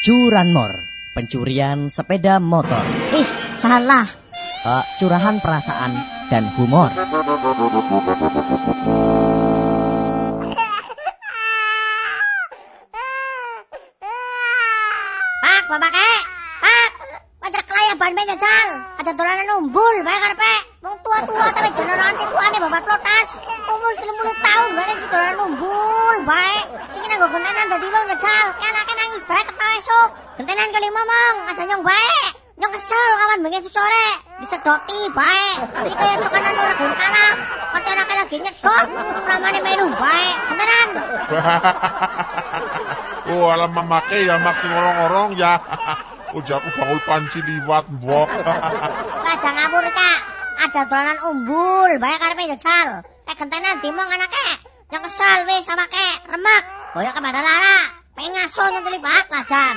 Curanmor, pencurian sepeda motor. Ih, salah. Uh, curahan perasaan dan humor. Pak, bapak kek. Pak, pajak kelayaban banyak jal. Ada dolanan umbul, bae karepe. Wong tua-tua tapi jenengan tuane babat plotas. Umur 30 tahun bae si dolanan umbul, bae. Sing nggo gentenan dadi wong jal. Anake nangis bae ketawa esuk. Gentenan kali ngomong, aja nyong bae. Nyong kesel kawan bengi sore. Disedoti bae. Iki kaya cokanan ora gelem kalah. Kate anake lagi nyedot. Ramane melu bae. Gentenan. Oh, alam mamake ya makin ngorong-ngorong ya. Ujar aku bangul panci liwat, mbok. Aja ngawur kak. Ada dolanan umbul, bae karepe jajal. Eh gentenan dimong anake. Yang kesal wis sama ke remek. Boyo ke bandar lara. Pengen ngaso nyentuli bak lajan.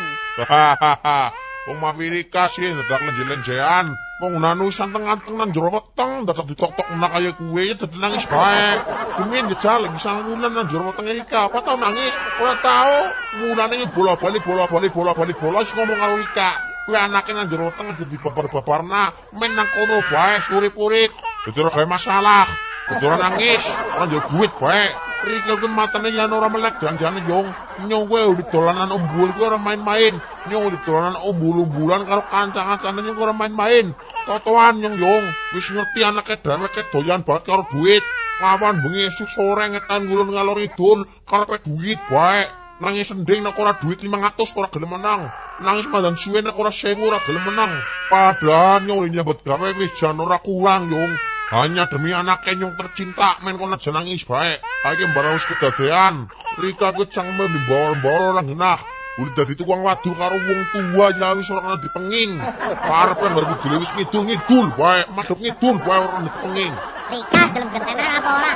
Wong Amerika sih dadak lenje-lenjean. Wong nanu santeng-anteng nang jero weteng dadak ditok-tok menak kaya kuwe ya dadi nangis bae. Dumin jejal lagi sangunan nang jero weteng Ika. Apa tau nangis? Ora tau. Mulane bola-bali bola-bali bola-bali bola ngomong karo Ika. Kuwi anake nang jero weteng aja dibabar-babarna. Men nang kono bae surip-urip. Dadi masalah. Dadi nangis, ora njuk duit bae. Rika ku matane yen ora melek janjane yong. Nyong kowe di dolanan umbul ku ora main-main. Nyong di dolanan umbul-umbulan karo kanca-kancane nyong ora main-main. Totoan nyong yong. Wis ngerti anake dheweke doyan banget karo duit. Lawan bengi esuk sore ngetan ngulon ngalor idul karepe duit bae. Nangis sending nek ora duit 500 ora gelem menang. Nangis mandan suwe nek ora 1000 ora gelem menang. Padahal nyong nyambut gawe wis jan ora kurang yong. Hanya demi anaknya yang tercinta men kono aja nangis bae. Iki mbarang kedadean. Rika ku cang bawor-bawor orang genah. Udah dadi tukang wadu karo wong tua ya wis ora kena dipenging. Karepe baru dile wis ngidul ngidul bae, madhep ngidul bae ora dipenging. Rika gelem gentenan apa ora?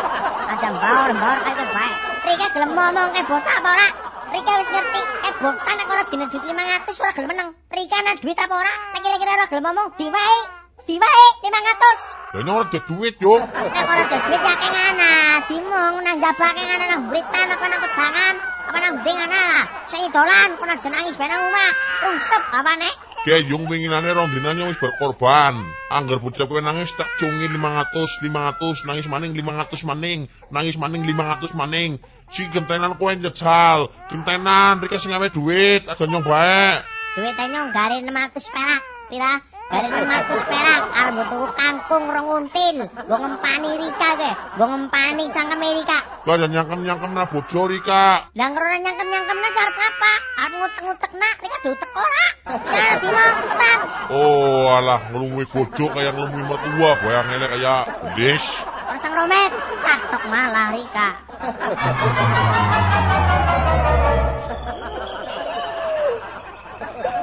Aja mbawor-mbawor kaya bae. Rika gelem ngomong kayak bocah apa ora? Rika wis ngerti, eh bocah nek ora dina duit 500 ora gelem menang. Rika ana duit apa ora? Nek kira-kira ora gelem ngomong diwae. Diwae 500. Lah ora ada duit yo. Nek ora ada duit ya keng ana, dimong nang jabake ana nang Britan apa nang pedangan, apa nang nding ana lah. Sing dolan kono aja nangis ben omah. Rungsep apane? Kayak yung winginane rong dinanya wis berkorban. Angger bocah kowe nangis tak cungi 500, 500, nangis maning 500 maning, nangis maning 500 maning. Si gentenan kowe njejal, gentenan rika sing gawe duit, aja nyong bae. Duitnya nyong gare 600 perak. Pira? Gare 600 perak. Arep tuku kangkung rong until. Mbok ngempani Rika ge. Mbok ngempani cangkem Rika. Lah ya nyangkem-nyangkem na bojo rika. Lah ngerona nyangkem-nyangkemna cara apa? Arep ngutek-ngutekna, Rika diutek ora. Ya, dimong cepetan. Oh, alah ngelumui bojo kayak ngelumui mertua, bayang elek kayak des. Ora sang romet. Ah, tok malah Rika.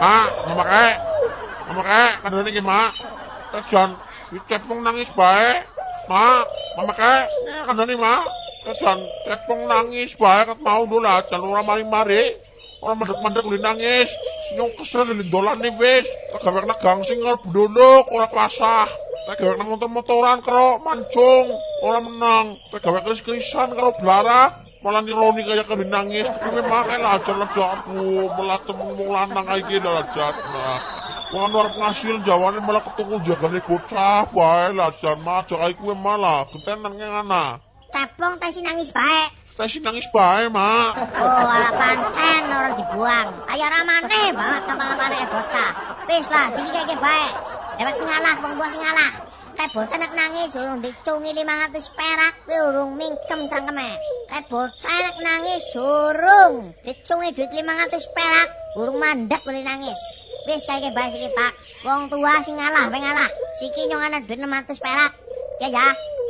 Ah, mama kae. Mama kae, kandhane iki, Mak. Jan, cepung nangis bae. Mak, mama kae, kandhane, Mak. Jan, cepung nangis bae ket mau dola, jan ora mari-mari. Ora mendek-mendek uli nangis. Nyong kesel li dolane wis. Kagawe nang gangsing karo blonok, ora pasah. Kagawe nang motor-motoran karo mancung, ora menang. Kagawe keris-kerisan karo blara. malah nironi kaya kami nangis tapi makai lajar lajarku malah temen lanang aja lajar nah Wong luar penghasil jawane malah ketemu jagane bocah bae lajar mah jak iku malah ketenan ngana Cepong tesi nangis bae. Tesi nangis bae mak Oh, ala pancen orang dibuang. Kaya ramane banget tampang-tampane bocah. Wis lah, sini kayak bae. Dewek sing ngalah, wong tua sing ngalah. Kayak bocah nek nangis urung dicungi 500 perak, kuwi urung mingkem cangkeme. Kayak bocah nek nangis urung dicungi duit 500 perak, urung mandek boleh nangis. Wis kayak bae siki, Pak. Wong tua sing ngalah, weng ngalah. Siki nyong ana duit 600 perak. Ya ya,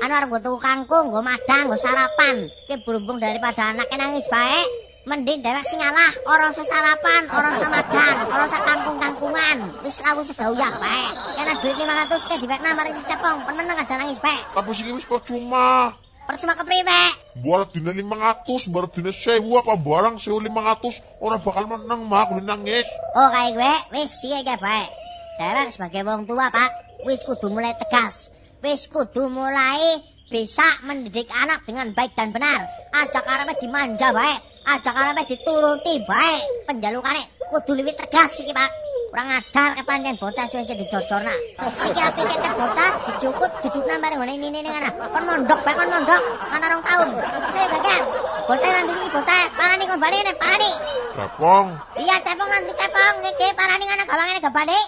anu arep tuku kangkung, nggo madang, nggo sarapan. Ki berhubung daripada anaknya nangis baik, mending dewek sing ngalah, ora usah sarapan, ora usah madang, ora usah kangkung-kangkungan. Wis lawu segauyah bae. Kena duit 500 ke diwekna mari si cepong, peneneng aja nangis bae. tapi sih wis percuma Percuma kepriwe? buat dina 500 baru dina 1000 apa barang 1500 orang bakal menang mak kudu nangis Oh kayak gue, wis sih kayak bae. Dewek sebagai wong tua, Pak, wis kudu mulai tegas. Wis kudu mulai bisa mendidik anak dengan baik dan benar. Aja karepe dimanja bae, aja karepe dituruti bae. Penjalukane kudu luwih tegas iki, Pak. Kurang ajar kepancen bocah suwe-suwe dijojorna. Siki apike teh bocah dijukut jujukna bareng ngene ini ini ngana. Kon mondok bae kon mondok ana rong taun. Saya bagian. Bocah nanti siki bocah parani kon bali nek parani. Cepong, Iya cepong nanti cepong niki parani ngana gawangane gabane.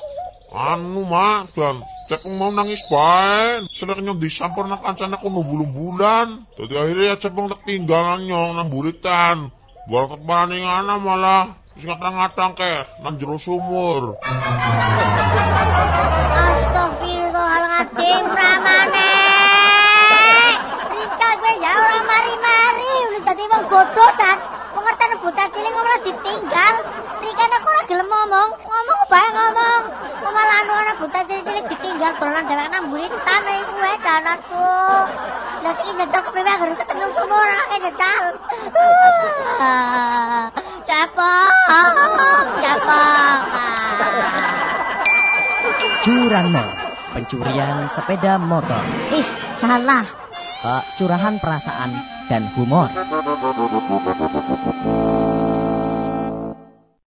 anu mak, dan cepong mau nangis bae. Selek nyong disampur nak kancana kono bulan-bulan. Jadi akhirnya ya cepong ketinggalan nyong nang buritan. Baru keparani ngana malah Wis ngatang-ngatang ke nang jero sumur. Astagfirullahaladzim Pramane. Rika gue ya ora mari-mari udah dadi wong bodoh kan. Pengertian bocah cilik malah ditinggal. Rika nek ora gelem ngomong, ngomong bae ngomong. Kok malah anu ana bocah cilik ditinggal dolan dhewek nang buritan iku wae jalanku. Lah sing nyedok kepriwe harus ketemu sumur anake nyecal. Capok, capok. Curanmor, pencurian sepeda motor. Ih, salah. Eh, curahan perasaan dan humor.